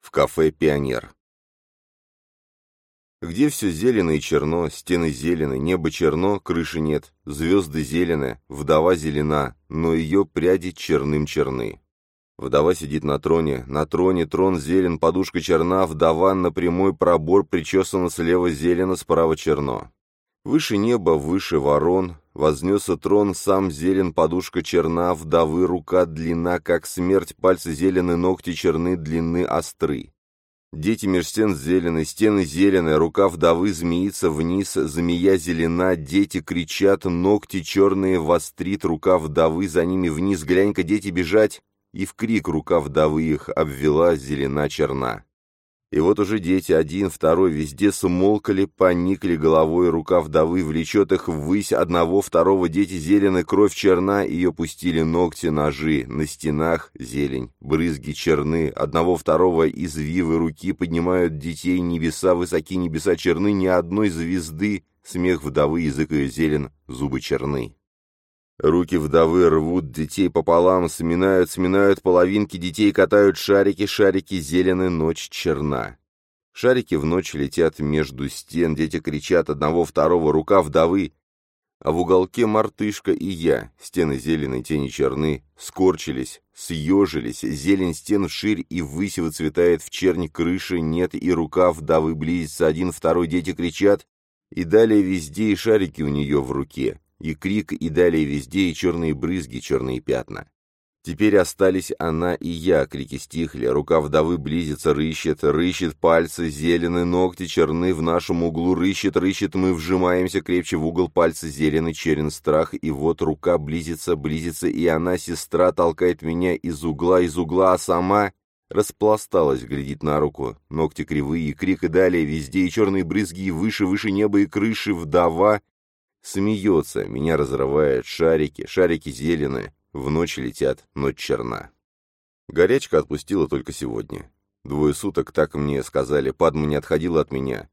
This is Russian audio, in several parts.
В кафе «Пионер». Где все зелено и черно, стены зелены, небо черно, крыши нет, звезды зелены, вдова зелена, но ее пряди черным черны. Вдова сидит на троне, на троне трон зелен, подушка черна, вдова на прямой пробор причесана слева зелено, справа черно. Выше неба, выше ворон, вознесся трон, сам зелен, подушка черна, вдовы рука длина, как смерть, пальцы зелены, ногти черны, длины остры. Дети меж стен зелены, стены зеленые, рука вдовы змеится вниз, змея зелена, дети кричат, ногти черные, вострит рука вдовы, за ними вниз, глянь-ка, дети бежать, и в крик рука вдовы их обвела зелена черна. И вот уже дети, один, второй, везде смолкали, поникли головой, рука вдовы влечет их ввысь, одного, второго, дети зелены, кровь черна, ее пустили ногти, ножи, на стенах зелень, брызги черны, одного, второго, извивы руки поднимают детей, небеса, высоки небеса черны, ни одной звезды, смех вдовы, язык ее зелен, зубы черны. Руки вдовы рвут детей пополам, сминают, сминают половинки детей, катают шарики, шарики зелены, ночь черна. Шарики в ночь летят между стен, дети кричат одного, второго, рука вдовы. А в уголке мартышка и я, стены зеленые, тени черны, скорчились, съежились, зелень стен вширь и ввысь выцветает в черни крыши, нет и рука вдовы близится, один, второй, дети кричат, и далее везде и шарики у нее в руке и крик, и далее везде, и черные брызги, черные пятна. Теперь остались она и я, крики стихли, рука вдовы близится, рыщет, рыщет пальцы, зеленые ногти черны в нашем углу, рыщет, рыщет, мы вжимаемся крепче в угол, пальцы зеленый, черен страх, и вот рука близится, близится, и она, сестра, толкает меня из угла, из угла, а сама распласталась, глядит на руку, ногти кривые, и крик, и далее везде, и черные брызги, и выше, выше неба, и крыши, вдова, Смеется, меня разрывает, шарики, шарики зеленые, в ночь летят, ночь черна. Горячка отпустила только сегодня. Двое суток, так мне сказали, Падма не отходила от меня.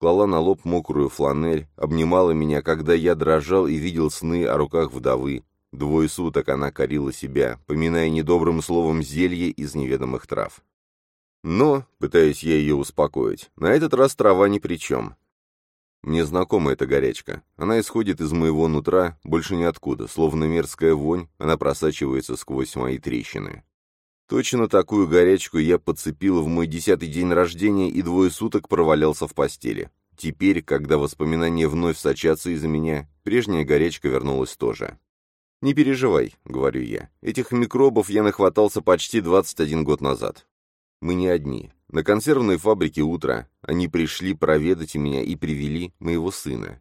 Клала на лоб мокрую фланель, обнимала меня, когда я дрожал и видел сны о руках вдовы. Двое суток она корила себя, поминая недобрым словом зелье из неведомых трав. Но, пытаясь я ее успокоить, на этот раз трава ни при чем. Мне знакома эта горячка. Она исходит из моего нутра, больше ниоткуда, словно мерзкая вонь, она просачивается сквозь мои трещины. Точно такую горячку я подцепил в мой десятый день рождения и двое суток провалялся в постели. Теперь, когда воспоминания вновь сочатся из-за меня, прежняя горячка вернулась тоже. «Не переживай», — говорю я, — «этих микробов я нахватался почти 21 год назад. Мы не одни. На консервной фабрике утро. Они пришли проведать меня и привели моего сына.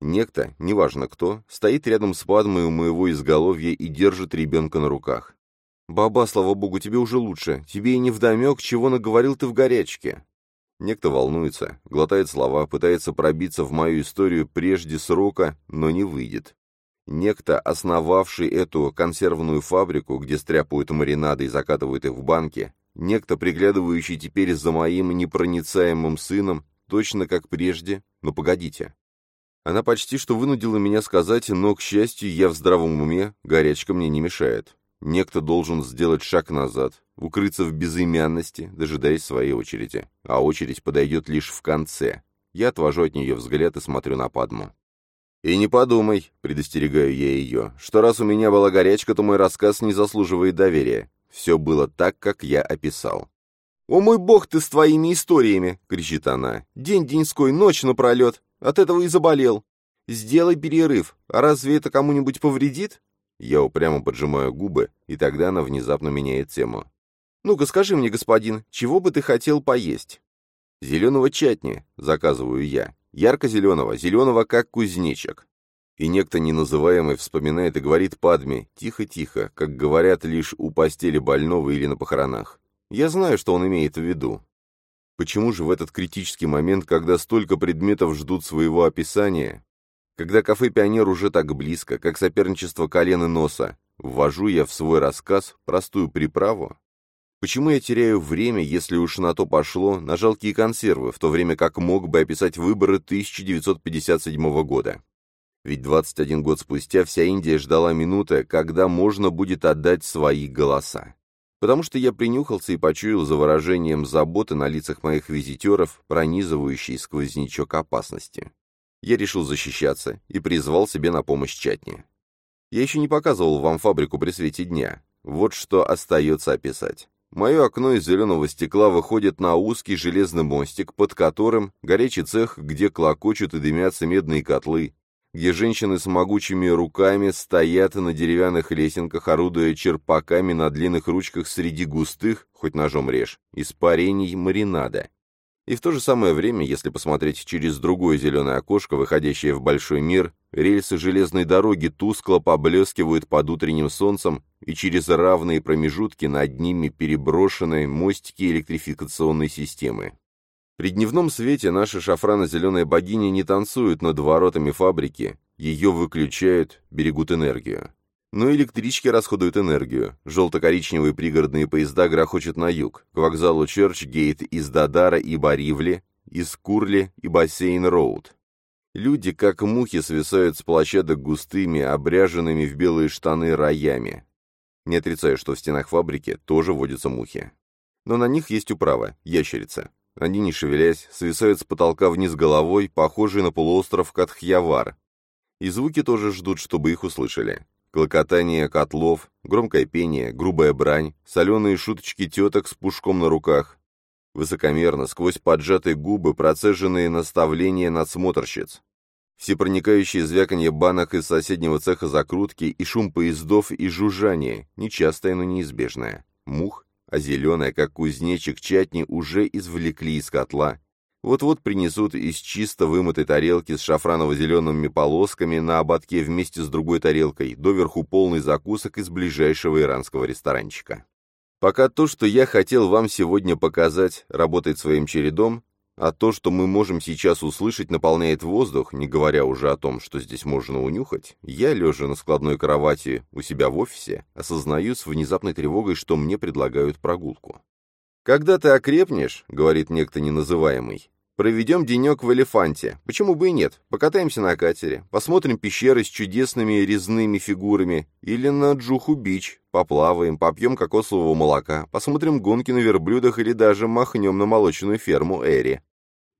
Некто, неважно кто, стоит рядом с Падмой у моего изголовья и держит ребенка на руках. «Баба, слава богу, тебе уже лучше. Тебе и не вдомек, чего наговорил ты в горячке». Некто волнуется, глотает слова, пытается пробиться в мою историю прежде срока, но не выйдет. Некто, основавший эту консервную фабрику, где стряпают маринады и закатывают их в банки, Некто, приглядывающий теперь за моим непроницаемым сыном, точно как прежде, но погодите. Она почти что вынудила меня сказать, но, к счастью, я в здравом уме, горячка мне не мешает. Некто должен сделать шаг назад, укрыться в безымянности, дожидаясь своей очереди. А очередь подойдет лишь в конце. Я отвожу от нее взгляд и смотрю на Падму. «И не подумай», — предостерегаю я ее, — «что раз у меня была горячка, то мой рассказ не заслуживает доверия. Все было так, как я описал. «О мой бог ты с твоими историями!» — кричит она. «День деньской, ночь напролет. От этого и заболел. Сделай перерыв. А разве это кому-нибудь повредит?» Я упрямо поджимаю губы, и тогда она внезапно меняет тему. «Ну-ка скажи мне, господин, чего бы ты хотел поесть?» «Зеленого чатни», — заказываю я. «Ярко-зеленого, зеленого, как кузнечик. И некто неназываемый вспоминает и говорит Падме, тихо-тихо, как говорят лишь у постели больного или на похоронах. Я знаю, что он имеет в виду. Почему же в этот критический момент, когда столько предметов ждут своего описания, когда кафе «Пионер» уже так близко, как соперничество колен и носа, ввожу я в свой рассказ простую приправу? Почему я теряю время, если уж на то пошло, на жалкие консервы, в то время как мог бы описать выборы 1957 года? Ведь 21 год спустя вся Индия ждала минуты, когда можно будет отдать свои голоса. потому что я принюхался и почуял за выражением заботы на лицах моих визитеров, пронизывающий сквознячок опасности. Я решил защищаться и призвал себе на помощь Чатни. Я еще не показывал вам фабрику при свете дня. Вот что остается описать. Мое окно из зеленого стекла выходит на узкий железный мостик, под которым горячий цех, где клокочут и дымятся медные котлы, где женщины с могучими руками стоят на деревянных лесенках, орудуя черпаками на длинных ручках среди густых, хоть ножом режь, испарений маринада. И в то же самое время, если посмотреть через другое зеленое окошко, выходящее в большой мир, рельсы железной дороги тускло поблескивают под утренним солнцем, и через равные промежутки над ними переброшены мостики электрификационной системы. При дневном свете наша шафрано-зеленая богиня не танцует над воротами фабрики, ее выключают, берегут энергию. Но электрички расходуют энергию. Желто-коричневые пригородные поезда грохочут на юг, к вокзалу Черчгейт из Дадара и Баривли, из Курли и Бассейн-Роуд. Люди, как мухи, свисают с площадок густыми, обряженными в белые штаны роями. Не отрицаю, что в стенах фабрики тоже водятся мухи. Но на них есть управа – ящерица. Они, не шевелясь, свисают с потолка вниз головой, похожие на полуостров Катхьявар. И звуки тоже ждут, чтобы их услышали. Клокотание котлов, громкое пение, грубая брань, соленые шуточки теток с пушком на руках. Высокомерно, сквозь поджатые губы, процеженные наставления надсмотрщиц. Всепроникающее звяканье банок из соседнего цеха закрутки и шум поездов и жужжание, нечастое, но неизбежное. Мух а зеленое, как кузнечик чатни, уже извлекли из котла. Вот-вот принесут из чисто вымытой тарелки с шафраново-зелеными полосками на ободке вместе с другой тарелкой, доверху полный закусок из ближайшего иранского ресторанчика. Пока то, что я хотел вам сегодня показать, работает своим чередом, а то, что мы можем сейчас услышать, наполняет воздух, не говоря уже о том, что здесь можно унюхать, я, лежа на складной кровати у себя в офисе, осознаю с внезапной тревогой, что мне предлагают прогулку. «Когда ты окрепнешь, — говорит некто неназываемый, — проведем денек в Элефанте. Почему бы и нет? Покатаемся на катере, посмотрим пещеры с чудесными резными фигурами, или на Джуху-Бич, поплаваем, попьем кокосового молока, посмотрим гонки на верблюдах или даже махнем на молочную ферму Эри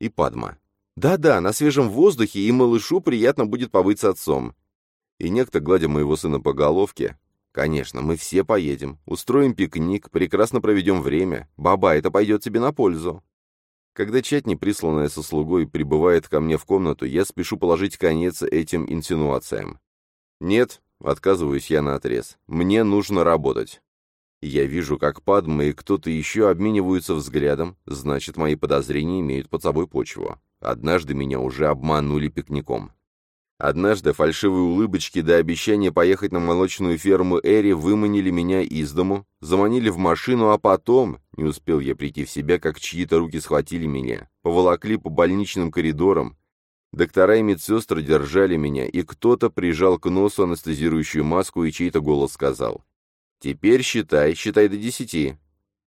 и Падма. Да-да, на свежем воздухе и малышу приятно будет побыть с отцом. И некто, гладя моего сына по головке, «Конечно, мы все поедем, устроим пикник, прекрасно проведем время. Баба, это пойдет тебе на пользу». Когда Чатни, присланная со слугой, прибывает ко мне в комнату, я спешу положить конец этим инсинуациям. «Нет», — отказываюсь я наотрез, — «мне нужно работать». Я вижу, как Падма и кто-то еще обмениваются взглядом, значит, мои подозрения имеют под собой почву. Однажды меня уже обманули пикником. Однажды фальшивые улыбочки до обещания поехать на молочную ферму Эри выманили меня из дому, заманили в машину, а потом, не успел я прийти в себя, как чьи-то руки схватили меня, поволокли по больничным коридорам. Доктора и медсестры держали меня, и кто-то прижал к носу анестезирующую маску, и чей-то голос сказал Теперь считай, считай до десяти.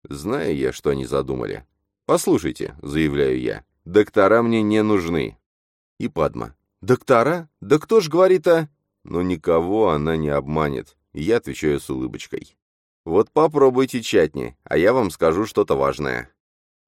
Знаю я, что они задумали. Послушайте, заявляю я, доктора мне не нужны. И Падма. Доктора? Да кто ж говорит о... Но никого она не обманет. И я отвечаю с улыбочкой. Вот попробуйте чатни, а я вам скажу что-то важное.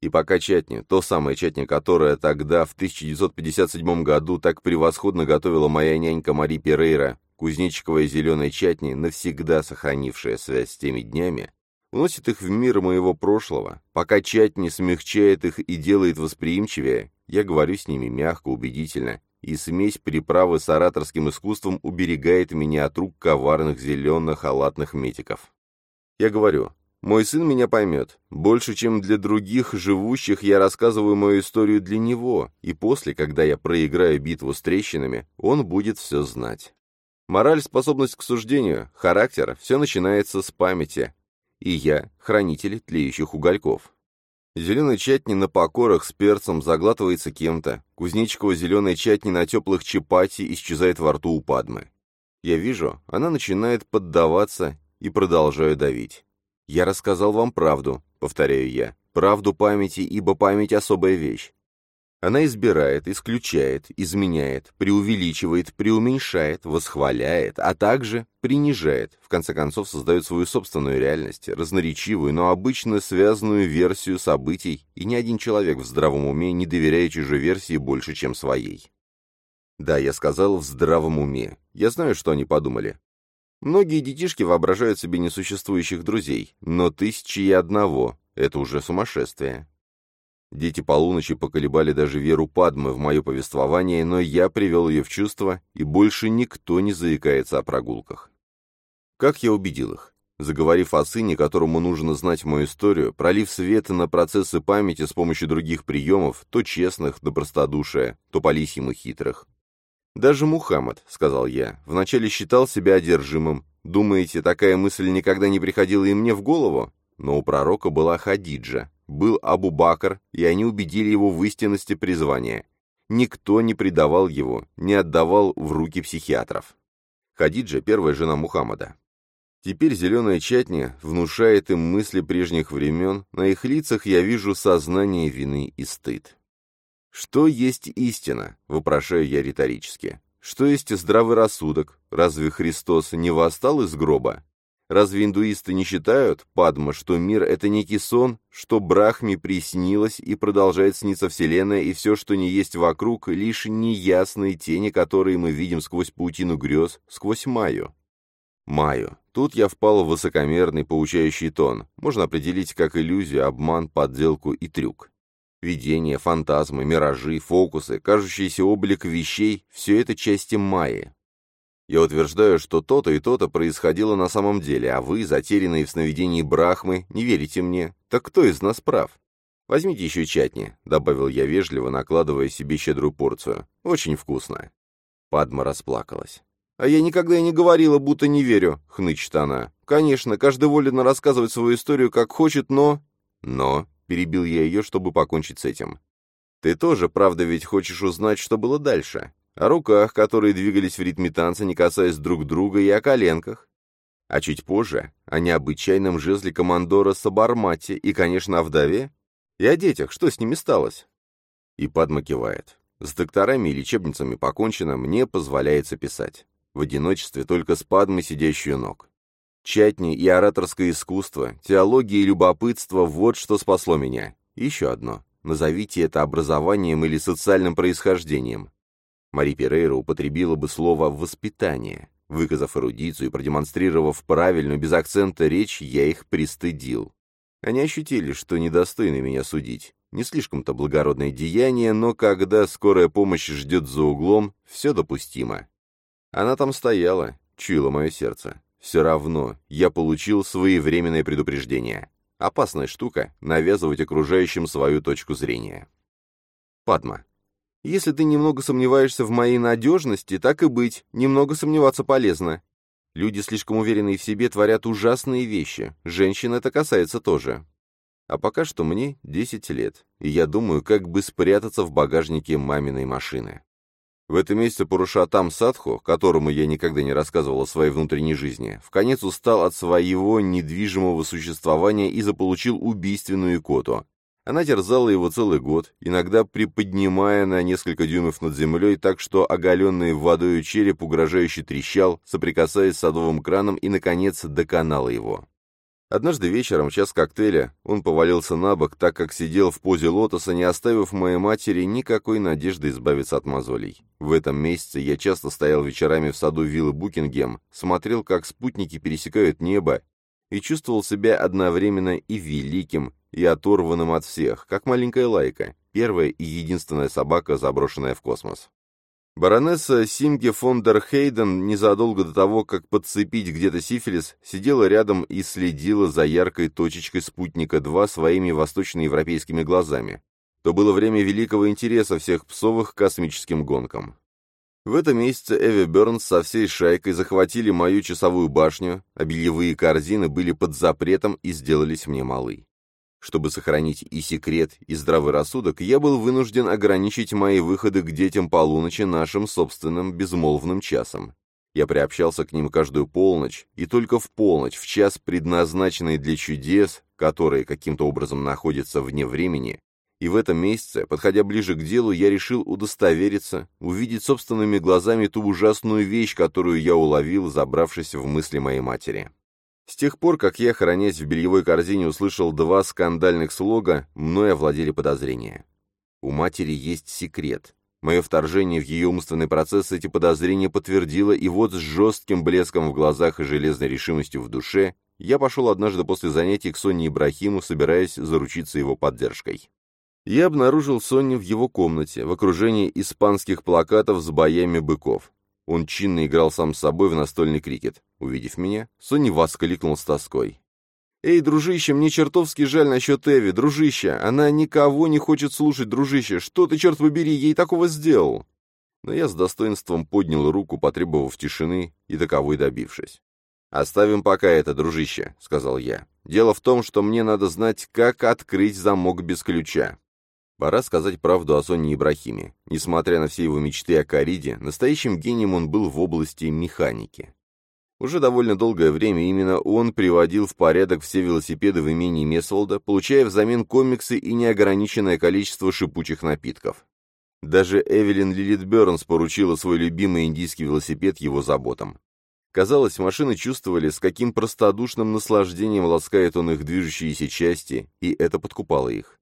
И пока чатни, то самое чатни, которое тогда, в 1957 году, так превосходно готовила моя нянька Мари Перейра, Кузнечиковая зеленая чатни, навсегда сохранившая связь с теми днями, уносит их в мир моего прошлого. Пока чатни смягчает их и делает восприимчивее, я говорю с ними мягко, убедительно, и смесь приправы с ораторским искусством уберегает меня от рук коварных зеленых халатных метиков. Я говорю, мой сын меня поймет. Больше, чем для других живущих, я рассказываю мою историю для него, и после, когда я проиграю битву с трещинами, он будет все знать. Мораль, способность к суждению, характер – все начинается с памяти. И я – хранитель тлеющих угольков. Зеленый чатни на покорах с перцем заглатывается кем-то. Кузнечикова зеленая чатни на теплых чапати исчезает во рту у Падмы. Я вижу, она начинает поддаваться и продолжаю давить. «Я рассказал вам правду», — повторяю я. «Правду памяти, ибо память — особая вещь. Она избирает, исключает, изменяет, преувеличивает, преуменьшает, восхваляет, а также принижает, в конце концов создает свою собственную реальность, разноречивую, но обычно связанную версию событий, и ни один человек в здравом уме не доверяет чужой версии больше, чем своей. Да, я сказал «в здравом уме». Я знаю, что они подумали. Многие детишки воображают себе несуществующих друзей, но тысячи и одного — это уже сумасшествие. Дети полуночи поколебали даже веру Падмы в мое повествование, но я привел ее в чувство, и больше никто не заикается о прогулках. Как я убедил их? Заговорив о сыне, которому нужно знать мою историю, пролив свет на процессы памяти с помощью других приемов, то честных до простодушия, то полисьим и хитрых. «Даже Мухаммад», — сказал я, — «вначале считал себя одержимым. Думаете, такая мысль никогда не приходила и мне в голову? Но у пророка была Хадиджа, был Абу-Бакр, и они убедили его в истинности призвания. Никто не предавал его, не отдавал в руки психиатров. Хадиджа – первая жена Мухаммада. Теперь зеленая чатни внушает им мысли прежних времен, на их лицах я вижу сознание вины и стыд. Что есть истина, вопрошаю я риторически. Что есть здравый рассудок? Разве Христос не восстал из гроба? Разве индуисты не считают, Падма, что мир — это некий сон, что Брахме приснилось и продолжает сниться Вселенная, и все, что не есть вокруг, лишь неясные тени, которые мы видим сквозь паутину грез, сквозь Майю? Майю. Тут я впал в высокомерный поучающий тон. Можно определить как иллюзию, обман, подделку и трюк. Видения, фантазмы, миражи, фокусы, кажущийся облик вещей — все это части Майи. Я утверждаю, что то-то и то-то происходило на самом деле, а вы, затерянные в сновидении Брахмы, не верите мне. Так кто из нас прав? Возьмите еще чатни, — добавил я вежливо, накладывая себе щедрую порцию. Очень вкусно. Падма расплакалась. «А я никогда и не говорила, будто не верю», — хнычет она. «Конечно, каждый волен рассказывать свою историю как хочет, но...» «Но...» — перебил я ее, чтобы покончить с этим. «Ты тоже, правда, ведь хочешь узнать, что было дальше? О руках, которые двигались в ритме танца, не касаясь друг друга, и о коленках. А чуть позже о необычайном жезле командора Сабармате и, конечно, о вдове. И о детях, что с ними сталось? И Падма кивает. С докторами и лечебницами покончено, мне позволяется писать. В одиночестве только с Падмой, сидящую ног. Чатни и ораторское искусство, теология и любопытство — вот что спасло меня. Еще одно. Назовите это образованием или социальным происхождением. Мари Перейра употребила бы слово «воспитание». Выказав эрудицию и продемонстрировав правильную, без акцента речь, я их пристыдил. Они ощутили, что недостойны меня судить. Не слишком-то благородное деяние, но когда скорая помощь ждет за углом, все допустимо. Она там стояла, чуяло мое сердце. Все равно я получил своевременное предупреждение. Опасная штука — навязывать окружающим свою точку зрения. Падма. Если ты немного сомневаешься в моей надежности, так и быть, немного сомневаться полезно. Люди, слишком уверенные в себе, творят ужасные вещи. Женщин это касается тоже. А пока что мне 10 лет, и я думаю, как бы спрятаться в багажнике маминой машины. В этом месяце Пурушатам Садху, которому я никогда не рассказывал о своей внутренней жизни, в конец устал от своего недвижимого существования и заполучил убийственную икоту, она терзала его целый год, иногда приподнимая на несколько дюймов над землей так, что оголенный водой череп угрожающе трещал, соприкасаясь с садовым краном и, наконец, доконала его. Однажды вечером, час коктейля, он повалился на бок, так как сидел в позе лотоса, не оставив моей матери никакой надежды избавиться от мозолей. В этом месяце я часто стоял вечерами в саду виллы Букингем, смотрел, как спутники пересекают небо, и чувствовал себя одновременно и великим, и оторванным от всех, как маленькая лайка, первая и единственная собака, заброшенная в космос. Баронесса Симге фон дер Хейден незадолго до того, как подцепить где-то сифилис, сидела рядом и следила за яркой точечкой спутника-2 своими восточноевропейскими глазами. То было время великого интереса всех псовых космическим гонкам. В этом месяце Эви Бернс со всей шайкой захватили мою часовую башню, а бельевые корзины были под запретом и сделались мне малы. Чтобы сохранить и секрет, и здравый рассудок, я был вынужден ограничить мои выходы к детям полуночи нашим собственным безмолвным часом. Я приобщался к ним каждую полночь, и только в полночь, в час, предназначенный для чудес, которые каким-то образом находятся вне времени, И в этом месяце, подходя ближе к делу, я решил удостовериться, увидеть собственными глазами ту ужасную вещь, которую я уловил, забравшись в мысли моей матери. С тех пор, как я, хранясь в бельевой корзине, услышал два скандальных слога, мной овладели подозрения. У матери есть секрет. Мое вторжение в ее умственный процесс эти подозрения подтвердило, и вот с жестким блеском в глазах и железной решимостью в душе я пошел однажды после занятий к Соне Ибрахиму, собираясь заручиться его поддержкой. Я обнаружил Сонни в его комнате, в окружении испанских плакатов с боями быков. Он чинно играл сам с собой в настольный крикет. Увидев меня, Сонни воскликнул с тоской. «Эй, дружище, мне чертовски жаль насчет Эви, дружище! Она никого не хочет слушать, дружище! Что ты, черт побери, ей такого сделал?» Но я с достоинством поднял руку, потребовав тишины и таковой добившись. «Оставим пока это, дружище», — сказал я. «Дело в том, что мне надо знать, как открыть замок без ключа. Пора сказать правду о Соне Ибрахиме. Несмотря на все его мечты о Кариде, настоящим гением он был в области механики. Уже довольно долгое время именно он приводил в порядок все велосипеды в имении Месволда, получая взамен комиксы и неограниченное количество шипучих напитков. Даже Эвелин Лилит Бернс поручила свой любимый индийский велосипед его заботам. Казалось, машины чувствовали, с каким простодушным наслаждением ласкает он их движущиеся части, и это подкупало их.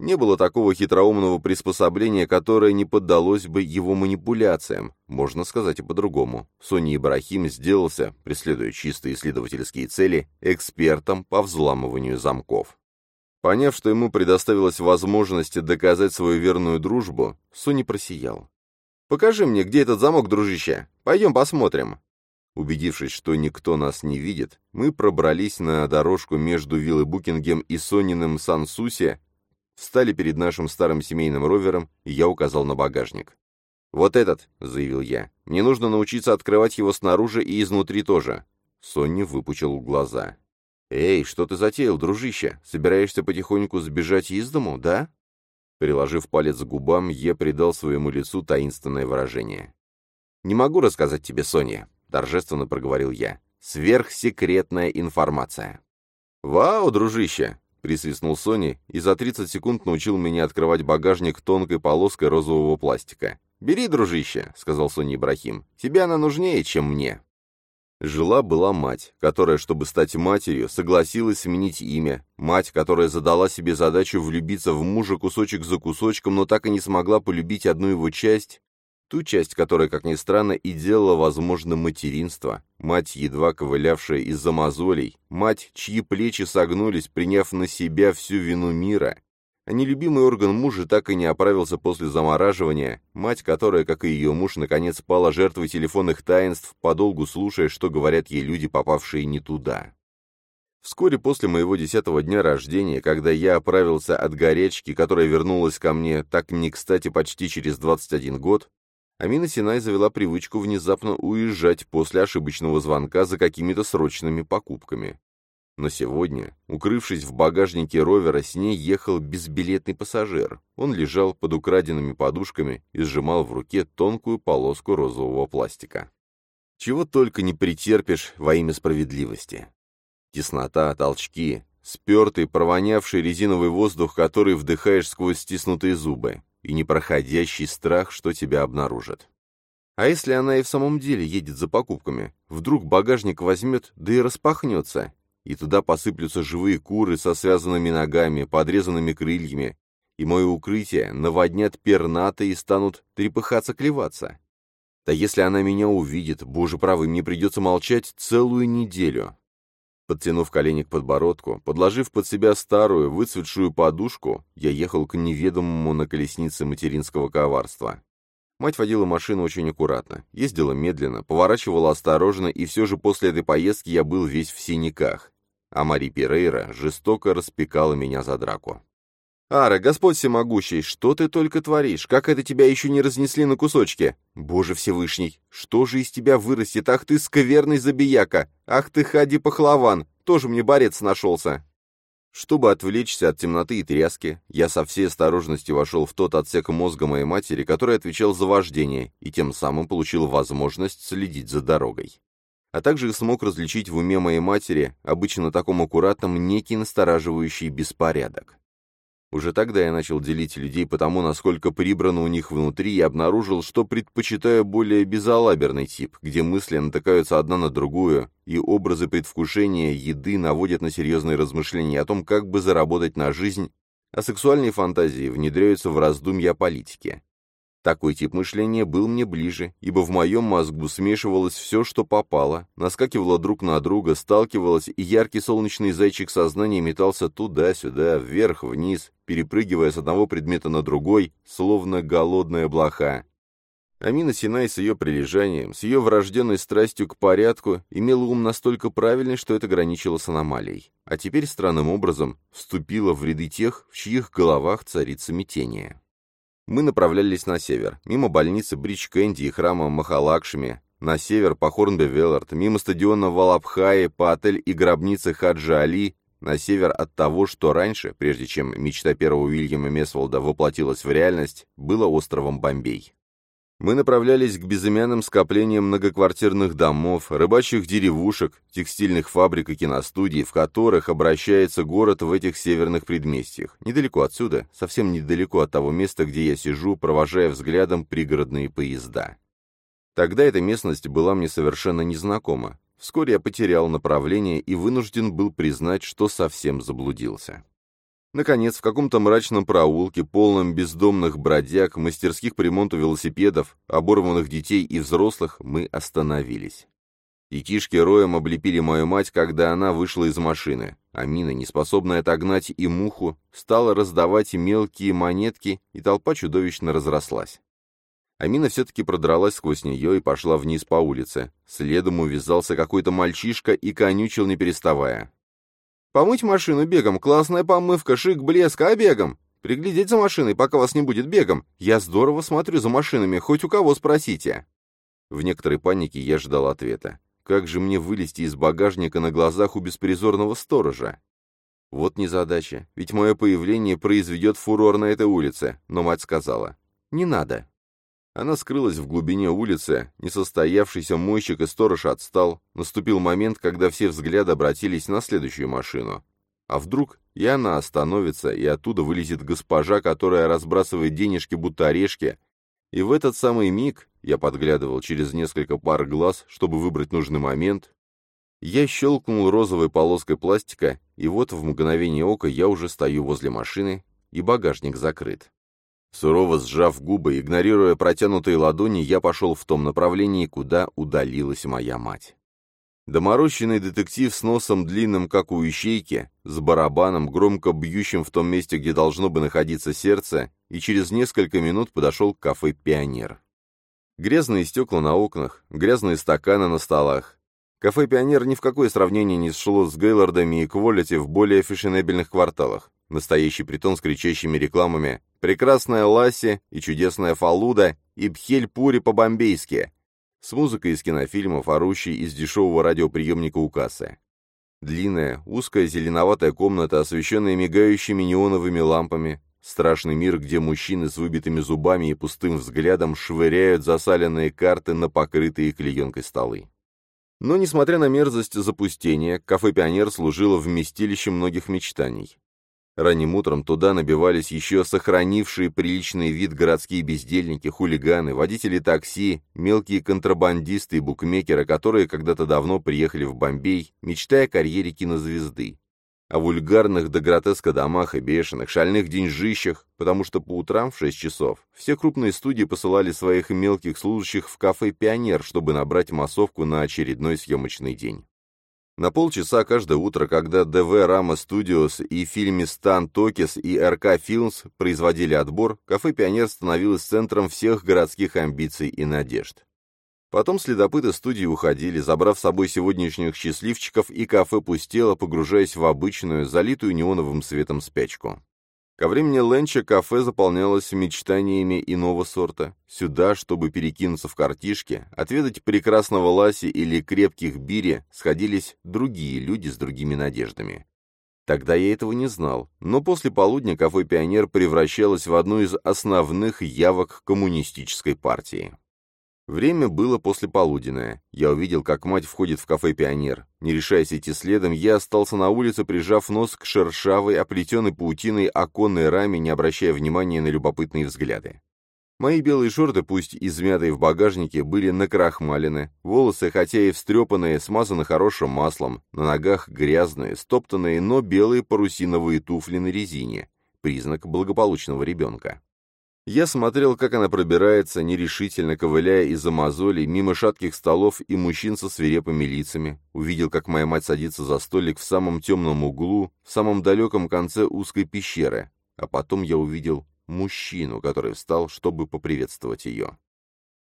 Не было такого хитроумного приспособления, которое не поддалось бы его манипуляциям, можно сказать и по-другому. Сони Ибрахим сделался, преследуя чистые исследовательские цели, экспертом по взламыванию замков. Поняв, что ему предоставилась возможность доказать свою верную дружбу, Сони просиял. «Покажи мне, где этот замок, дружище. Пойдем посмотрим». Убедившись, что никто нас не видит, мы пробрались на дорожку между виллой Букингем и Сониным Сансусе встали перед нашим старым семейным ровером, и я указал на багажник. «Вот этот», — заявил я. «Мне нужно научиться открывать его снаружи и изнутри тоже». Сонни выпучил глаза. «Эй, что ты затеял, дружище? Собираешься потихоньку сбежать из дому, да?» Приложив палец к губам, я придал своему лицу таинственное выражение. «Не могу рассказать тебе, Соня», — торжественно проговорил я. «Сверхсекретная информация». «Вау, дружище! — присвистнул Сони и за 30 секунд научил меня открывать багажник тонкой полоской розового пластика. «Бери, дружище», — сказал Сони Ибрахим. «Тебе она нужнее, чем мне». Жила-была мать, которая, чтобы стать матерью, согласилась сменить имя. Мать, которая задала себе задачу влюбиться в мужа кусочек за кусочком, но так и не смогла полюбить одну его часть, Ту часть, которая, как ни странно, и делала возможным материнство. Мать, едва ковылявшая из-за мозолей. Мать, чьи плечи согнулись, приняв на себя всю вину мира. А нелюбимый орган мужа так и не оправился после замораживания. Мать, которая, как и ее муж, наконец пала жертвой телефонных таинств, подолгу слушая, что говорят ей люди, попавшие не туда. Вскоре после моего десятого дня рождения, когда я оправился от горячки, которая вернулась ко мне так не кстати почти через 21 год, Амина Синай завела привычку внезапно уезжать после ошибочного звонка за какими-то срочными покупками. Но сегодня, укрывшись в багажнике ровера, с ней ехал безбилетный пассажир. Он лежал под украденными подушками и сжимал в руке тонкую полоску розового пластика. Чего только не претерпишь во имя справедливости. Теснота, толчки, спертый, провонявший резиновый воздух, который вдыхаешь сквозь стиснутые зубы, и непроходящий страх, что тебя обнаружат. А если она и в самом деле едет за покупками? Вдруг багажник возьмет, да и распахнется, и туда посыплются живые куры со связанными ногами, подрезанными крыльями, и мое укрытие наводнят пернаты и станут трепыхаться-клеваться. Да если она меня увидит, боже правый, мне придется молчать целую неделю. Подтянув колени к подбородку, подложив под себя старую, выцветшую подушку, я ехал к неведомому на колеснице материнского коварства. Мать водила машину очень аккуратно, ездила медленно, поворачивала осторожно, и все же после этой поездки я был весь в синяках. А Мари Перейра жестоко распекала меня за драку. «Ара, Господь всемогущий, что ты только творишь? Как это тебя еще не разнесли на кусочки? Боже Всевышний, что же из тебя вырастет? Ах ты скверный забияка! Ах ты хади пахлаван! Тоже мне борец нашелся!» Чтобы отвлечься от темноты и тряски, я со всей осторожностью вошел в тот отсек мозга моей матери, который отвечал за вождение, и тем самым получил возможность следить за дорогой. А также смог различить в уме моей матери, обычно таком аккуратном, некий настораживающий беспорядок. Уже тогда я начал делить людей по тому, насколько прибрано у них внутри, и обнаружил, что предпочитаю более безалаберный тип, где мысли натыкаются одна на другую, и образы предвкушения еды наводят на серьезные размышления о том, как бы заработать на жизнь, а сексуальные фантазии внедряются в раздумья о политике. Такой тип мышления был мне ближе, ибо в моем мозгу смешивалось все, что попало, наскакивало друг на друга, сталкивалось, и яркий солнечный зайчик сознания метался туда-сюда, вверх-вниз, перепрыгивая с одного предмета на другой, словно голодная блоха. Амина Синай с ее прилежанием, с ее врожденной страстью к порядку, имела ум настолько правильный, что это граничило с аномалией. А теперь странным образом вступила в ряды тех, в чьих головах царит смятение. Мы направлялись на север, мимо больницы Бридж Кэнди и храма Махалакшми, на север по Хорнбе-Веллард, мимо стадиона Валабхаи, по отель и гробнице Хаджа Али, на север от того, что раньше, прежде чем мечта первого Уильяма Месволда воплотилась в реальность, было островом Бомбей. Мы направлялись к безымянным скоплениям многоквартирных домов, рыбачьих деревушек, текстильных фабрик и киностудий, в которых обращается город в этих северных предместьях. Недалеко отсюда, совсем недалеко от того места, где я сижу, провожая взглядом пригородные поезда. Тогда эта местность была мне совершенно незнакома. Вскоре я потерял направление и вынужден был признать, что совсем заблудился. Наконец, в каком-то мрачном проулке, полном бездомных бродяг, мастерских по ремонту велосипедов, оборванных детей и взрослых, мы остановились. Детишки роем облепили мою мать, когда она вышла из машины. Амина, неспособная отогнать и муху, стала раздавать мелкие монетки, и толпа чудовищно разрослась. Амина все-таки продралась сквозь нее и пошла вниз по улице. Следом увязался какой-то мальчишка и конючил, не переставая. Помыть машину бегом, классная помывка, шик, блеск, а бегом? Приглядеть за машиной, пока вас не будет бегом. Я здорово смотрю за машинами, хоть у кого спросите. В некоторой панике я ждал ответа. Как же мне вылезти из багажника на глазах у беспризорного сторожа? Вот незадача, ведь мое появление произведет фурор на этой улице, но мать сказала, не надо. Она скрылась в глубине улицы, несостоявшийся мойщик и сторож отстал. Наступил момент, когда все взгляды обратились на следующую машину. А вдруг и она остановится, и оттуда вылезет госпожа, которая разбрасывает денежки, будто орешки. И в этот самый миг, я подглядывал через несколько пар глаз, чтобы выбрать нужный момент, я щелкнул розовой полоской пластика, и вот в мгновение ока я уже стою возле машины, и багажник закрыт. Сурово сжав губы, игнорируя протянутые ладони, я пошел в том направлении, куда удалилась моя мать. Доморощенный детектив с носом длинным, как у ищейки, с барабаном, громко бьющим в том месте, где должно бы находиться сердце, и через несколько минут подошел к кафе «Пионер». Грязные стекла на окнах, грязные стаканы на столах. Кафе «Пионер» ни в какое сравнение не шло с Гейлордами и Кволити в более фешенебельных кварталах. Настоящий притон с кричащими рекламами, прекрасная Ласси и чудесная Фалуда и Бхель-Пури по-бомбейски, с музыкой из кинофильмов, орущей из дешевого радиоприемника у кассы. Длинная, узкая зеленоватая комната, освещенная мигающими неоновыми лампами, страшный мир, где мужчины с выбитыми зубами и пустым взглядом швыряют засаленные карты на покрытые клеенкой столы. Но, несмотря на мерзость запустения, кафе «Пионер» служило вместилищем многих мечтаний. Ранним утром туда набивались еще сохранившие приличный вид городские бездельники, хулиганы, водители такси, мелкие контрабандисты и букмекеры, которые когда-то давно приехали в Бомбей, мечтая о карьере кинозвезды. О вульгарных до гротеска домах и бешеных, шальных деньжищах, потому что по утрам в 6 часов все крупные студии посылали своих мелких служащих в кафе «Пионер», чтобы набрать массовку на очередной съемочный день. На полчаса каждое утро, когда ДВ Рама Студиос и Фильмистан Токис и РК Филмс производили отбор, кафе «Пионер» становилось центром всех городских амбиций и надежд. Потом следопыты студии уходили, забрав с собой сегодняшних счастливчиков, и кафе пустело, погружаясь в обычную, залитую неоновым светом спячку. Ко времени ленча кафе заполнялось мечтаниями иного сорта. Сюда, чтобы перекинуться в картишки, отведать прекрасного ласи или крепких бири, сходились другие люди с другими надеждами. Тогда я этого не знал, но после полудня кафе «Пионер» превращалось в одну из основных явок коммунистической партии. Время было послеполуденное. Я увидел, как мать входит в кафе «Пионер». Не решаясь идти следом, я остался на улице, прижав нос к шершавой, оплетенной паутиной оконной раме, не обращая внимания на любопытные взгляды. Мои белые шорты, пусть измятые в багажнике, были накрахмалены, волосы, хотя и встрепанные, смазаны хорошим маслом, на ногах грязные, стоптанные, но белые парусиновые туфли на резине, признак благополучного ребенка. Я смотрел, как она пробирается, нерешительно ковыляя из-за мозолей, мимо шатких столов и мужчин со свирепыми лицами. Увидел, как моя мать садится за столик в самом темном углу, в самом далеком конце узкой пещеры. А потом я увидел мужчину, который встал, чтобы поприветствовать ее.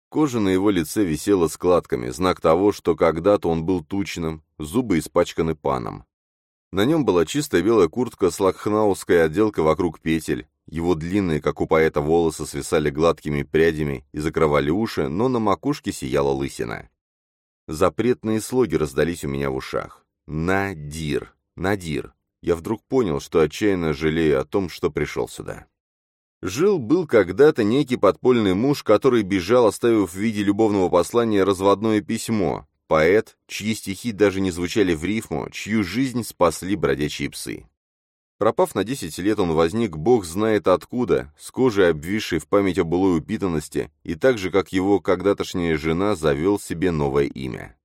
Кожа на его лице висела складками, знак того, что когда-то он был тучным, зубы испачканы паном. На нем была чистая белая куртка с лакхнауской отделкой вокруг петель, его длинные, как у поэта, волосы свисали гладкими прядями и закрывали уши, но на макушке сияла лысина. Запретные слоги раздались у меня в ушах. «Надир! Надир!» Я вдруг понял, что отчаянно жалею о том, что пришел сюда. Жил-был когда-то некий подпольный муж, который бежал, оставив в виде любовного послания разводное письмо, поэт, чьи стихи даже не звучали в рифму, чью жизнь спасли бродячие псы. Пропав на 10 лет, он возник бог знает откуда, с кожей обвисшей в память о былой упитанности, и так же, как его когда-тошняя жена, завел себе новое имя.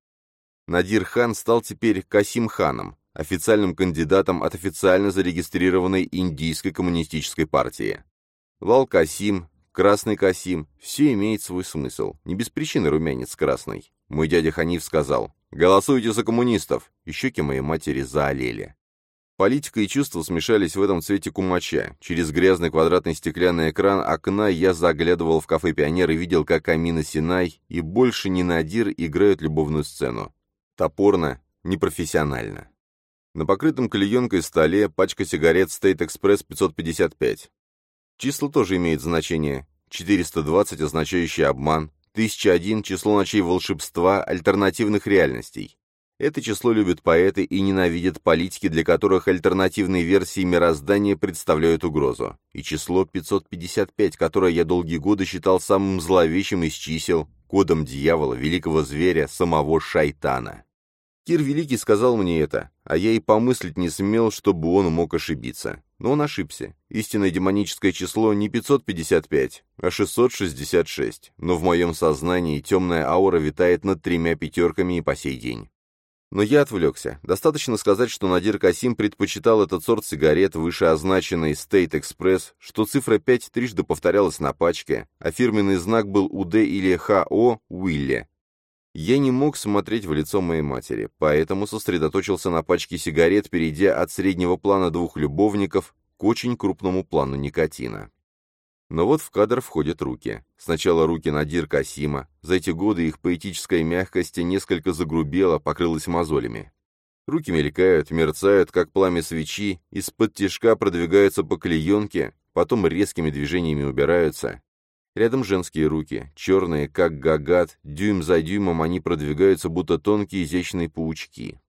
Надир хан стал теперь Касим ханом, официальным кандидатом от официально зарегистрированной индийской коммунистической партии. Лал Касим, Красный Касим, все имеет свой смысл, не без причины румянец красный. Мой дядя Ханиф сказал, «Голосуйте за коммунистов!» И щеки моей матери заолели. Политика и чувства смешались в этом цвете кумача. Через грязный квадратный стеклянный экран окна я заглядывал в кафе «Пионер» и видел, как Амина Синай и больше не Надир играют любовную сцену. Топорно, непрофессионально. На покрытом клеенкой столе пачка сигарет State Express 555. Числа тоже имеют значение. 420, означающий обман. 1001 – число ночей волшебства, альтернативных реальностей. Это число любят поэты и ненавидят политики, для которых альтернативные версии мироздания представляют угрозу. И число 555, которое я долгие годы считал самым зловещим из чисел, кодом дьявола, великого зверя, самого шайтана. Кир Великий сказал мне это, а я и помыслить не смел, чтобы он мог ошибиться. Но он ошибся. Истинное демоническое число не 555, а 666, но в моем сознании темная аура витает над тремя пятерками и по сей день. Но я отвлекся. Достаточно сказать, что Надир Касим предпочитал этот сорт сигарет, вышеозначенный State Express, что цифра 5 трижды повторялась на пачке, а фирменный знак был УД или ХО Уилли. Я не мог смотреть в лицо моей матери, поэтому сосредоточился на пачке сигарет, перейдя от среднего плана двух любовников к очень крупному плану никотина. Но вот в кадр входят руки. Сначала руки Надир Касима. За эти годы их поэтическая мягкость несколько загрубела, покрылась мозолями. Руки мелькают, мерцают, как пламя свечи, из-под тишка продвигаются по клеенке, потом резкими движениями убираются. Рядом женские руки, черные, как гагат, дюйм за дюймом они продвигаются, будто тонкие изящные паучки.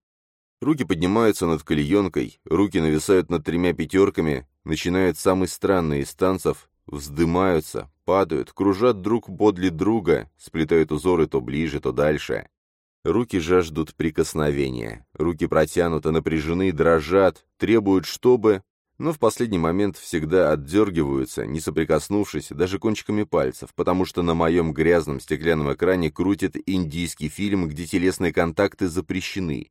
Руки поднимаются над клеенкой, руки нависают над тремя пятерками, начинают самый странный из танцев, вздымаются, падают, кружат друг подле друга, сплетают узоры то ближе, то дальше. Руки жаждут прикосновения, руки протянуты, напряжены, дрожат, требуют, чтобы... Но в последний момент всегда отдергиваются, не соприкоснувшись даже кончиками пальцев, потому что на моем грязном стеклянном экране крутит индийский фильм, где телесные контакты запрещены,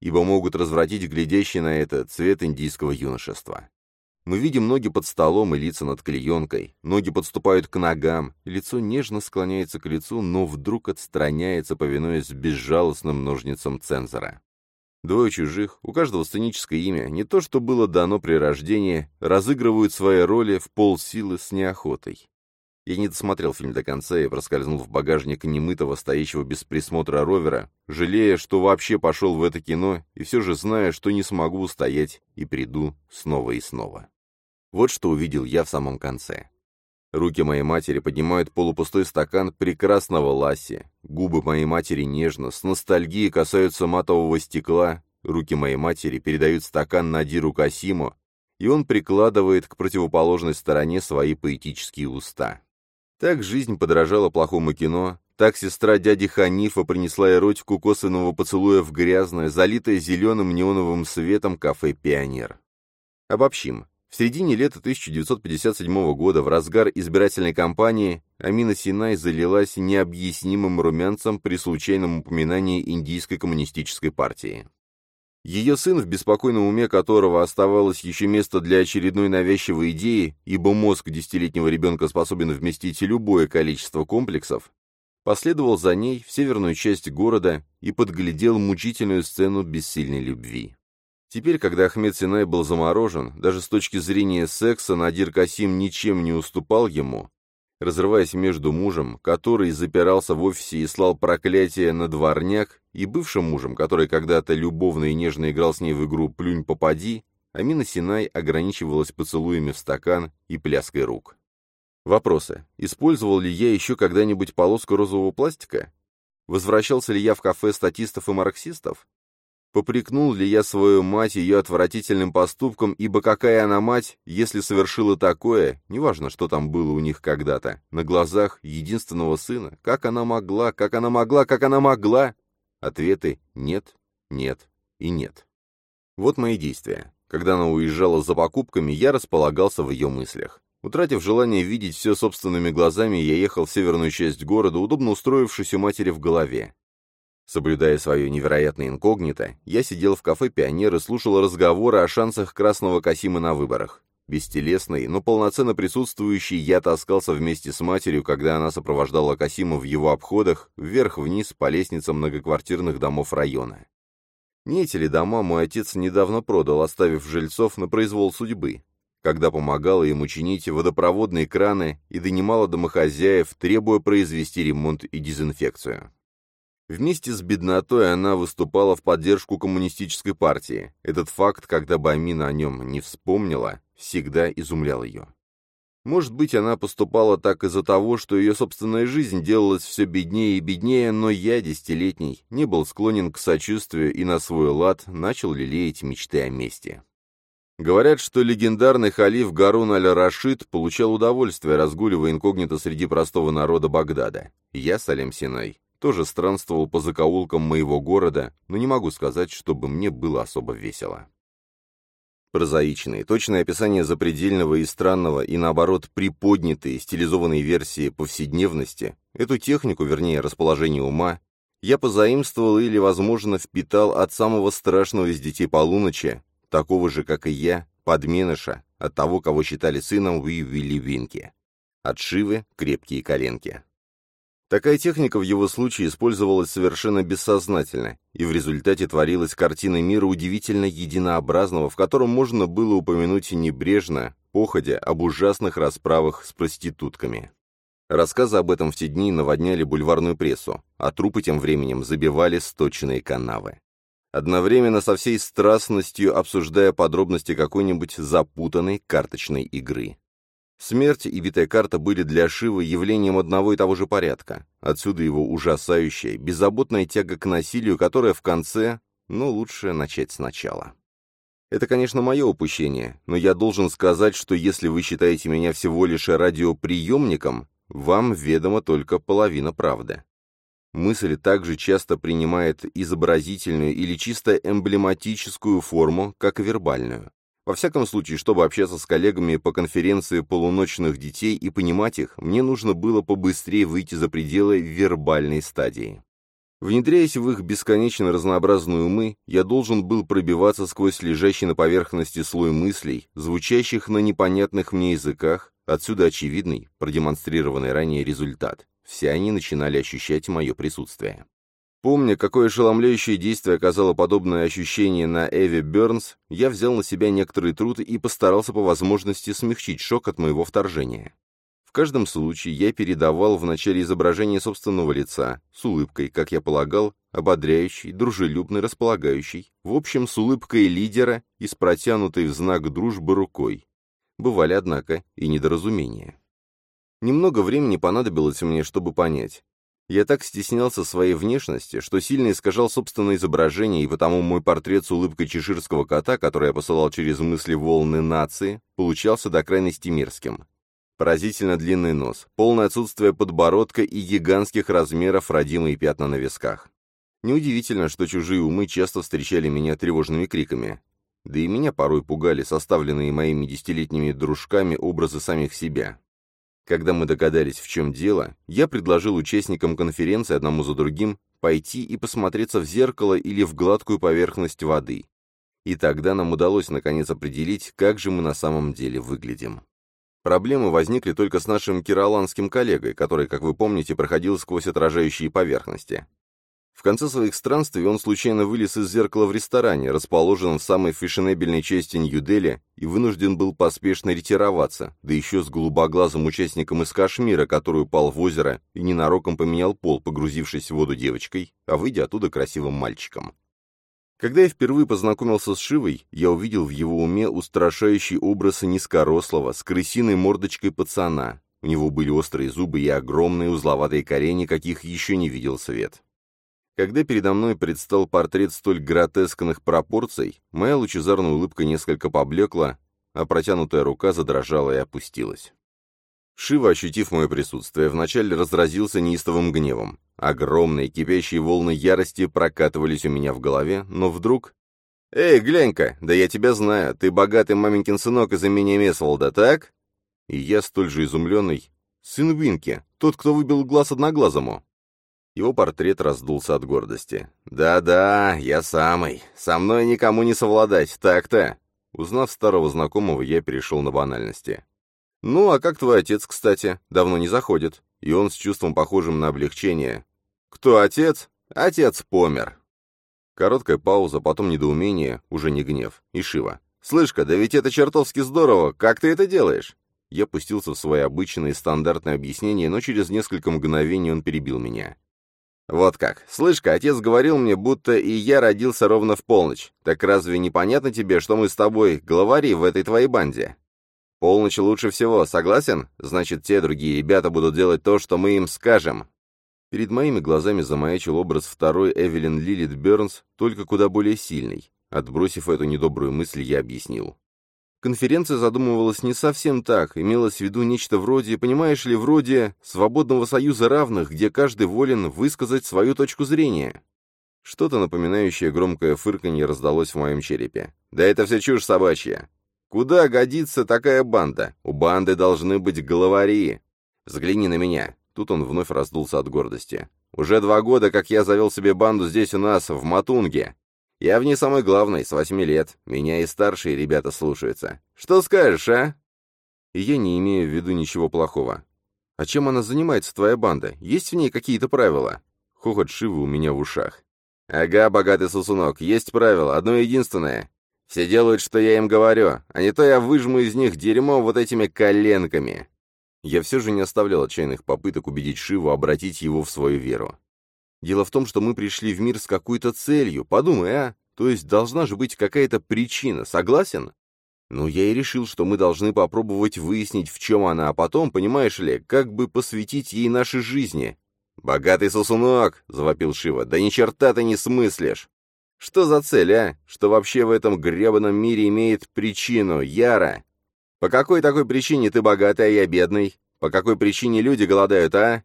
ибо могут развратить глядящий на это цвет индийского юношества. Мы видим ноги под столом и лица над клеенкой. Ноги подступают к ногам, лицо нежно склоняется к лицу, но вдруг отстраняется, повинуясь безжалостным ножницам цензора. Двое чужих, у каждого сценическое имя, не то что было дано при рождении, разыгрывают свои роли в полсилы с неохотой. Я не досмотрел фильм до конца и проскользнул в багажник немытого, стоящего без присмотра ровера, жалея, что вообще пошел в это кино, и все же зная, что не смогу устоять и приду снова и снова. Вот что увидел я в самом конце. Руки моей матери поднимают полупустой стакан прекрасного ласси. Губы моей матери нежно, с ностальгией касаются матового стекла. Руки моей матери передают стакан Надиру Касиму, и он прикладывает к противоположной стороне свои поэтические уста. Так жизнь подражала плохому кино, Так сестра дяди Ханифа принесла эротику косвенного поцелуя в грязное, залитое зеленым неоновым светом кафе «Пионер». Обобщим. В середине лета 1957 года, в разгар избирательной кампании, Амина Синай залилась необъяснимым румянцем при случайном упоминании Индийской коммунистической партии. Ее сын, в беспокойном уме которого оставалось еще место для очередной навязчивой идеи, ибо мозг десятилетнего ребенка способен вместить любое количество комплексов, последовал за ней в северную часть города и подглядел мучительную сцену бессильной любви. Теперь, когда Ахмед Синай был заморожен, даже с точки зрения секса Надир Касим ничем не уступал ему, разрываясь между мужем, который запирался в офисе и слал проклятие на дворняк, и бывшим мужем, который когда-то любовно и нежно играл с ней в игру «Плюнь, попади», Амина Синай ограничивалась поцелуями в стакан и пляской рук. Вопросы. Использовал ли я еще когда-нибудь полоску розового пластика? Возвращался ли я в кафе статистов и марксистов? Попрекнул ли я свою мать ее отвратительным поступком, ибо какая она мать, если совершила такое, неважно, что там было у них когда-то, на глазах единственного сына, как она могла, как она могла, как она могла? Ответы «нет», «нет» и «нет». Вот мои действия. Когда она уезжала за покупками, я располагался в ее мыслях. Утратив желание видеть все собственными глазами, я ехал в северную часть города, удобно устроившись у матери в голове. Соблюдая свое невероятное инкогнито, я сидел в кафе «Пионер» и слушал разговоры о шансах Красного Касима на выборах. Бестелесный, но полноценно присутствующий, я таскался вместе с матерью, когда она сопровождала Касима в его обходах, вверх-вниз по лестницам многоквартирных домов района. Не эти ли дома мой отец недавно продал, оставив жильцов на произвол судьбы, когда помогала ему чинить водопроводные краны и донимала домохозяев, требуя произвести ремонт и дезинфекцию. Вместе с беднотой она выступала в поддержку коммунистической партии. Этот факт, когда бы Амина о нем не вспомнила, всегда изумлял ее. Может быть, она поступала так из-за того, что ее собственная жизнь делалась все беднее и беднее, но я, десятилетний, не был склонен к сочувствию и на свой лад начал лелеять мечты о мести. Говорят, что легендарный халиф Гарун аль-Рашид получал удовольствие, разгуливая инкогнито среди простого народа Багдада. Я, Салем Синай, тоже странствовал по закоулкам моего города, но не могу сказать, чтобы мне было особо весело. Прозаичные, точное описание запредельного и странного, и наоборот приподнятые, стилизованные версии повседневности, эту технику, вернее, расположение ума, я позаимствовал или, возможно, впитал от самого страшного из детей полуночи, такого же, как и я, подменыша, от того, кого считали сыном Уи Вилли Винки. От Шивы крепкие коленки. Такая техника в его случае использовалась совершенно бессознательно, и в результате творилась картина мира удивительно единообразного, в котором можно было упомянуть небрежно, походя об ужасных расправах с проститутками. Рассказы об этом в те дни наводняли бульварную прессу, а трупы тем временем забивали сточные канавы. Одновременно со всей страстностью обсуждая подробности какой-нибудь запутанной карточной игры. Смерть и битая карта были для Шивы явлением одного и того же порядка. Отсюда его ужасающая, беззаботная тяга к насилию, которая в конце, ну, лучше начать сначала. Это, конечно, мое упущение, но я должен сказать, что если вы считаете меня всего лишь радиоприемником, вам ведома только половина правды. Мысль также часто принимает изобразительную или чисто эмблематическую форму, как вербальную. Во всяком случае, чтобы общаться с коллегами по конференции полуночных детей и понимать их, мне нужно было побыстрее выйти за пределы вербальной стадии. Внедряясь в их бесконечно разнообразные умы, я должен был пробиваться сквозь лежащий на поверхности слой мыслей, звучащих на непонятных мне языках, отсюда очевидный, продемонстрированный ранее результат. Все они начинали ощущать мое присутствие. Помня, какое ошеломляющее действие оказало подобное ощущение на Эви Бернс, я взял на себя некоторые труд и постарался по возможности смягчить шок от моего вторжения. В каждом случае я передавал в начале изображение собственного лица, с улыбкой, как я полагал, ободряющей, дружелюбной, располагающей, в общем, с улыбкой лидера и с протянутой в знак дружбы рукой. Бывали, однако, и недоразумения. Немного времени понадобилось мне, чтобы понять. Я так стеснялся своей внешности, что сильно искажал собственное изображение, и потому мой портрет с улыбкой чеширского кота, который я посылал через мысли волны нации, получался до крайности мерзким. Поразительно длинный нос, полное отсутствие подбородка и гигантских размеров родимые пятна на висках. Неудивительно, что чужие умы часто встречали меня тревожными криками. Да и меня порой пугали составленные моими десятилетними дружками образы самих себя. Когда мы догадались, в чем дело, я предложил участникам конференции одному за другим пойти и посмотреться в зеркало или в гладкую поверхность воды. И тогда нам удалось наконец определить, как же мы на самом деле выглядим. Проблемы возникли только с нашим кироланским коллегой, который, как вы помните, проходил сквозь отражающие поверхности. В конце своих странствий он случайно вылез из зеркала в ресторане, расположенном в самой фешенебельной части Нью-Дели, и вынужден был поспешно ретироваться, да еще с голубоглазым участником из Кашмира, который упал в озеро и ненароком поменял пол, погрузившись в воду девочкой, а выйдя оттуда красивым мальчиком. Когда я впервые познакомился с Шивой, я увидел в его уме устрашающий образ низкорослого, с крысиной мордочкой пацана. У него были острые зубы и огромные узловатые колени, каких еще не видел свет. Когда передо мной предстал портрет столь гротескных пропорций, моя лучезарная улыбка несколько поблекла, а протянутая рука задрожала и опустилась. Шива, ощутив мое присутствие, вначале разразился неистовым гневом. Огромные кипящие волны ярости прокатывались у меня в голове, но вдруг... «Эй, глянь-ка, да я тебя знаю, ты богатый маменькин сынок из имени Месволда, так?» И я столь же изумленный. «Сын Винки, тот, кто выбил глаз одноглазому». Его портрет раздулся от гордости. «Да-да, я самый. Со мной никому не совладать, так-то». Узнав старого знакомого, я перешел на банальности. «Ну, а как твой отец, кстати? Давно не заходит». И он с чувством, похожим на облегчение. «Кто отец? Отец помер». Короткая пауза, потом недоумение, уже не гнев. И Шива. «Слышь-ка, да ведь это чертовски здорово! Как ты это делаешь?» Я пустился в свои обычные стандартные объяснения, но через несколько мгновений он перебил меня. «Вот как. Слышь-ка, отец говорил мне, будто и я родился ровно в полночь. Так разве не понятно тебе, что мы с тобой главари в этой твоей банде?» «Полночь лучше всего, согласен? Значит, те другие ребята будут делать то, что мы им скажем». Перед моими глазами замаячил образ второй Эвелин Лилит Бернс, только куда более сильный. Отбросив эту недобрую мысль, я объяснил. Конференция задумывалась не совсем так, имелось в виду нечто вроде, понимаешь ли, вроде свободного союза равных, где каждый волен высказать свою точку зрения. Что-то напоминающее громкое фырканье раздалось в моем черепе. «Да это все чушь собачья! Куда годится такая банда? У банды должны быть главари! Взгляни на меня!» Тут он вновь раздулся от гордости. «Уже два года, как я завел себе банду здесь у нас, в Матунге. Я в ней самый главный, с восьми лет. Меня и старшие ребята слушаются. Что скажешь, а?» Я не имею в виду ничего плохого. «А чем она занимается, твоя банда? Есть в ней какие-то правила?» Хохот Шивы у меня в ушах. «Ага, богатый сосунок, есть правило, одно единственное. Все делают, что я им говорю, а не то я выжму из них дерьмо вот этими коленками». Я все же не оставлял отчаянных попыток убедить Шиву обратить его в свою веру. Дело в том, что мы пришли в мир с какой-то целью. Подумай, а? То есть должна же быть какая-то причина, согласен? Ну, я и решил, что мы должны попробовать выяснить, в чем она, а потом, понимаешь ли, как бы посвятить ей нашей жизни. «Богатый сосунок!» — завопил Шива. «Да ни черта ты не смыслишь!» «Что за цель, а? Что вообще в этом гребаном мире имеет причину, Яра? По какой такой причине ты богатый, а я бедный? По какой причине люди голодают, а?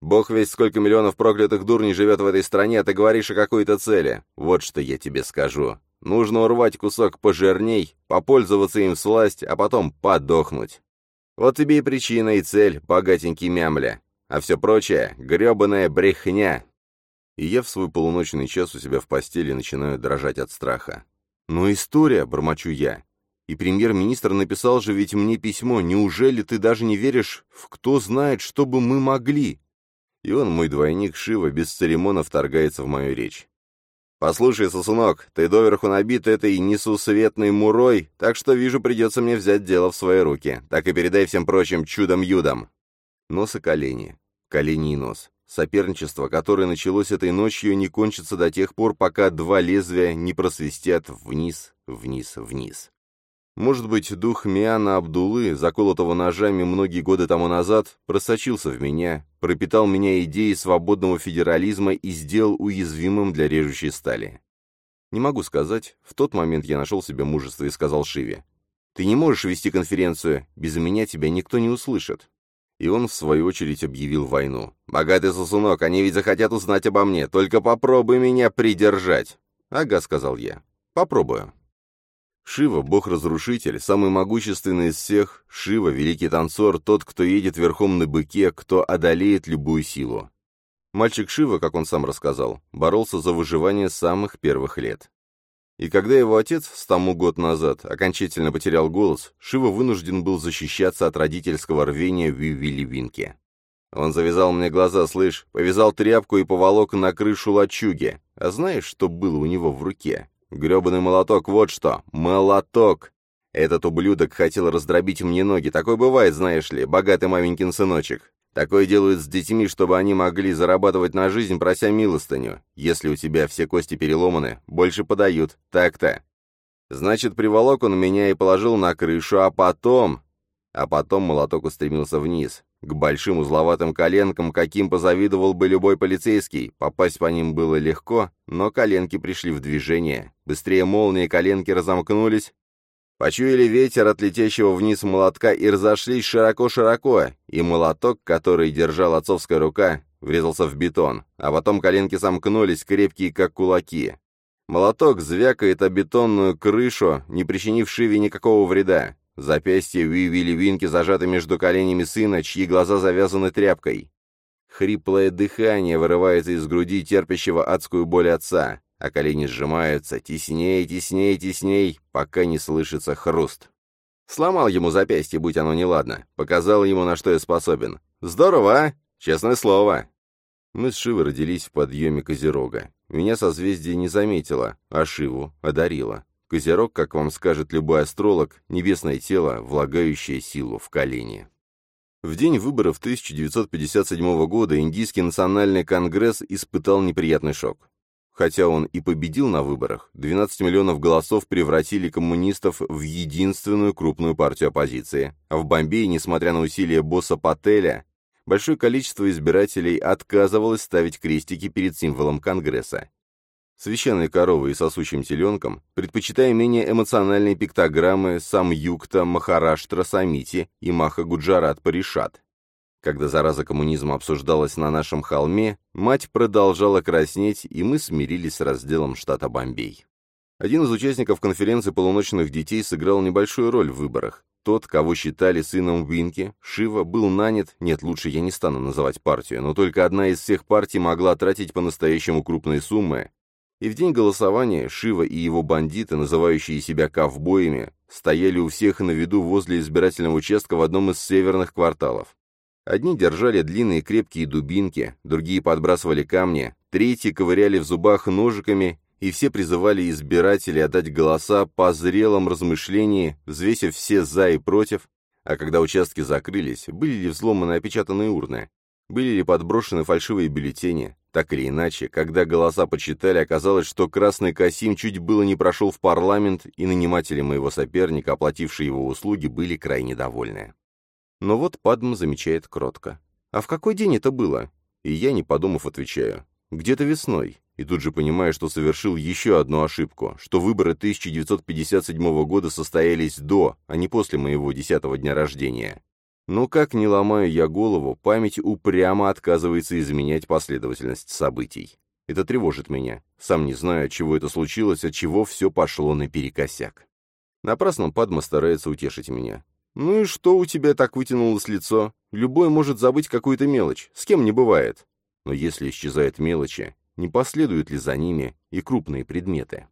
Бог весь сколько миллионов проклятых дурней живет в этой стране, а ты говоришь о какой-то цели. Вот что я тебе скажу. Нужно урвать кусок пожирней, попользоваться им с власть, а потом подохнуть. Вот тебе и причина, и цель, богатенький мямля. А все прочее — гребаная брехня. И я в свой полуночный час у себя в постели начинаю дрожать от страха. «Ну, история», — бормочу я. «И премьер-министр написал же ведь мне письмо. Неужели ты даже не веришь в кто знает, что бы мы могли?» И он, мой двойник Шива, без церемонов вторгается в мою речь. «Послушай, сосунок, ты доверху набит этой несусветной мурой, так что, вижу, придется мне взять дело в свои руки. Так и передай всем прочим чудом-юдам». Нос и колени. Колени и нос. Соперничество, которое началось этой ночью, не кончится до тех пор, пока два лезвия не просвистят вниз, вниз, вниз. Может быть, дух Миана Абдулы, заколотого ножами многие годы тому назад, просочился в меня, пропитал меня идеей свободного федерализма и сделал уязвимым для режущей стали. Не могу сказать, в тот момент я нашел себе мужество и сказал Шиве, Ты не можешь вести конференцию, без меня тебя никто не услышит». И он, в свою очередь, объявил войну. «Богатый сосунок, они ведь захотят узнать обо мне, только попробуй меня придержать». «Ага», — сказал я. «Попробую». Шива, бог-разрушитель, самый могущественный из всех, Шива, великий танцор, тот, кто едет верхом на быке, кто одолеет любую силу. Мальчик Шива, как он сам рассказал, боролся за выживание с самых первых лет. И когда его отец, стому год назад, окончательно потерял голос, Шива вынужден был защищаться от родительского рвения Вивили Винки. Он завязал мне глаза, слышь, повязал тряпку и поволок на крышу лачуги. А знаешь, что было у него в руке? Гребаный молоток, вот что! Молоток! Этот ублюдок хотел раздробить мне ноги. Такое бывает, знаешь ли, богатый маменькин сыночек. Такое делают с детьми, чтобы они могли зарабатывать на жизнь, прося милостыню. Если у тебя все кости переломаны, больше подают. Так-то. Значит, приволок он меня и положил на крышу, а потом... А потом молоток устремился вниз, к большим узловатым коленкам, каким позавидовал бы любой полицейский. Попасть по ним было легко, но коленки пришли в движение. Быстрее молнии коленки разомкнулись, Почуяли ветер от летящего вниз молотка и разошлись широко-широко, и молоток, который держал отцовская рука, врезался в бетон, а потом коленки сомкнулись, крепкие как кулаки. Молоток звякает о бетонную крышу, не причинив Шиве никакого вреда. Запястье Уивили Винки зажаты между коленями сына, чьи глаза завязаны тряпкой. Хриплое дыхание вырывается из груди терпящего адскую боль отца, а колени сжимаются, тесней, тесней, тесней, пока не слышится хруст. Сломал ему запястье, будь оно неладно, показал ему, на что я способен. Здорово, а? Честное слово. Мы с Шивой родились в подъеме Козерога. Меня созвездие не заметило, а Шиву одарило. Козерог, как вам скажет любой астролог, небесное тело, влагающее силу в колени. В день выборов 1957 года Индийский национальный конгресс испытал неприятный шок. Хотя он и победил на выборах, 12 миллионов голосов превратили коммунистов в единственную крупную партию оппозиции, в Бомбее, несмотря на усилия босса Пателя, большое количество избирателей отказывалось ставить крестики перед символом Конгресса священной коровой и сосущим теленком, предпочитая менее эмоциональные пиктограммы Самюкта, Махараштра, Самити и Маха Гуджарат Паришат. Когда зараза коммунизма обсуждалась на нашем холме, мать продолжала краснеть, и мы смирились с разделом штата Бомбей. Один из участников конференции полуночных детей сыграл небольшую роль в выборах. Тот, кого считали сыном Винки, Шива, был нанят, нет, лучше я не стану называть партию, но только одна из всех партий могла тратить по-настоящему крупные суммы, и в день голосования Шива и его бандиты, называющие себя ковбоями, стояли у всех на виду возле избирательного участка в одном из северных кварталов. Одни держали длинные крепкие дубинки, другие подбрасывали камни, третьи ковыряли в зубах ножиками, и все призывали избирателей отдать голоса по зрелом размышлении, взвесив все «за» и «против», а когда участки закрылись, были ли взломаны опечатанные урны, были ли подброшены фальшивые бюллетени? Так или иначе, когда голоса почитали, оказалось, что Красный Касим чуть было не прошел в парламент, и наниматели моего соперника, оплатившие его услуги, были крайне довольны. Но вот Падм замечает кротко. «А в какой день это было?» И я, не подумав, отвечаю. «Где-то весной». И тут же понимаю, что совершил еще одну ошибку, что выборы 1957 года состоялись до, а не после моего десятого дня рождения. Но как не ломаю я голову, память упрямо отказывается изменять последовательность событий. Это тревожит меня. Сам не знаю, от чего это случилось, от чего все пошло наперекосяк. Напрасно Падма старается утешить меня. «Ну и что у тебя так вытянулось лицо? Любой может забыть какую-то мелочь, с кем не бывает. Но если исчезают мелочи, не последуют ли за ними и крупные предметы?»